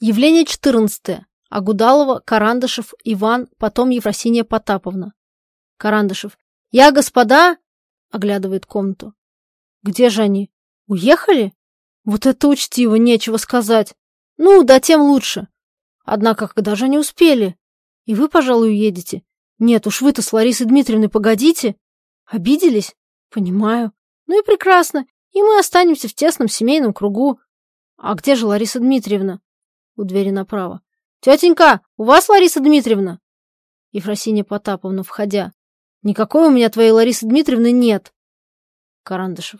Явление 14. Агудалова, Карандышев, Иван, потом Ефросиния Потаповна. Карандышев. Я, господа, оглядывает комнату. Где же они? Уехали? Вот это учтиво, нечего сказать. Ну, да тем лучше. Однако, когда же они успели? И вы, пожалуй, уедете. Нет, уж вы-то с Ларисой Дмитриевной погодите. Обиделись? Понимаю. Ну и прекрасно. И мы останемся в тесном семейном кругу. А где же Лариса Дмитриевна? У двери направо. «Тетенька, у вас Лариса Дмитриевна?» Ефросинья Потаповна, входя. «Никакой у меня твоей Ларисы Дмитриевны нет!» Карандышев.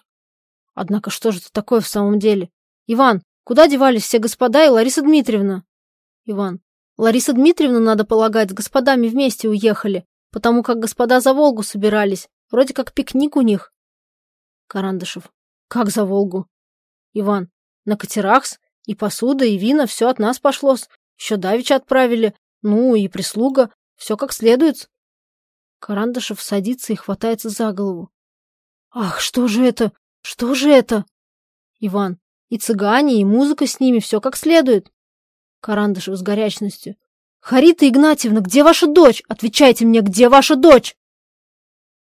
«Однако что же это такое в самом деле? Иван, куда девались все господа и Лариса Дмитриевна?» Иван. «Лариса Дмитриевна, надо полагать, с господами вместе уехали, потому как господа за Волгу собирались. Вроде как пикник у них». Карандышев. «Как за Волгу?» Иван. «На катерах-с? И посуда, и вина, все от нас пошло. Еще давеча отправили. Ну, и прислуга. Все как следует. Карандашев садится и хватается за голову. Ах, что же это? Что же это? Иван. И цыгане, и музыка с ними, все как следует. Карандашев с горячностью. Харита Игнатьевна, где ваша дочь? Отвечайте мне, где ваша дочь?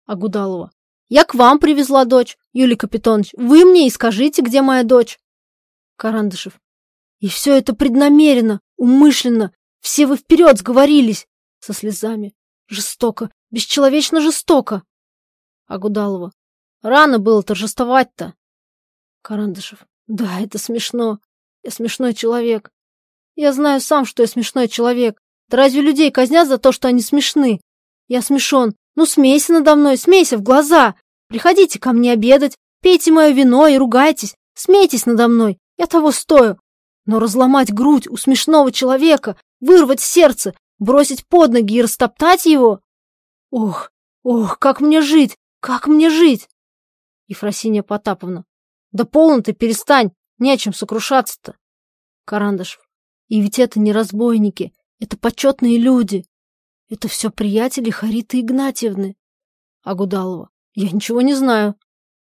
Агудалова. Я к вам привезла дочь, Юлий Капитонович. Вы мне и скажите, где моя дочь. Карандышев. И все это преднамеренно, умышленно. Все вы вперед сговорились. Со слезами. Жестоко, бесчеловечно жестоко. Агудалова. Рано было торжествовать-то. Карандышев. Да, это смешно. Я смешной человек. Я знаю сам, что я смешной человек. Да разве людей казнят за то, что они смешны? Я смешон. Ну, смейся надо мной, смейся в глаза. Приходите ко мне обедать, пейте мое вино и ругайтесь. Смейтесь надо мной. Я того стою. Но разломать грудь у смешного человека, вырвать сердце, бросить под ноги и растоптать его? Ох, ох, как мне жить, как мне жить? Ефросинья Потаповна. Да полно ты, перестань, не о чем сокрушаться-то. Карандашев. И ведь это не разбойники, это почетные люди. Это все приятели Хариты Игнатьевны. Агудалова. Я ничего не знаю.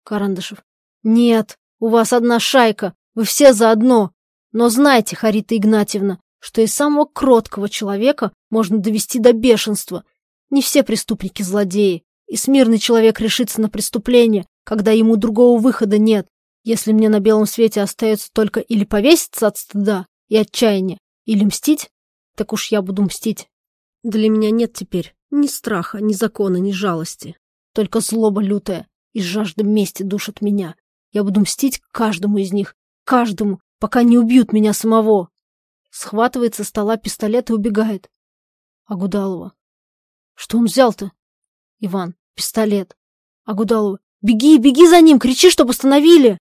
Карандашев. Нет, у вас одна шайка, вы все заодно. Но знайте, Харита Игнатьевна, что и самого кроткого человека можно довести до бешенства. Не все преступники злодеи, и смирный человек решится на преступление, когда ему другого выхода нет. Если мне на белом свете остается только или повеситься от стыда и отчаяния, или мстить, так уж я буду мстить. Для меня нет теперь ни страха, ни закона, ни жалости. Только злоба лютая и жажда мести душат меня. Я буду мстить каждому из них, каждому, пока не убьют меня самого. Схватывает со стола пистолет и убегает. Агудалова. Что он взял-то? Иван. Пистолет. Агудалова. Беги, беги за ним, кричи, чтобы остановили.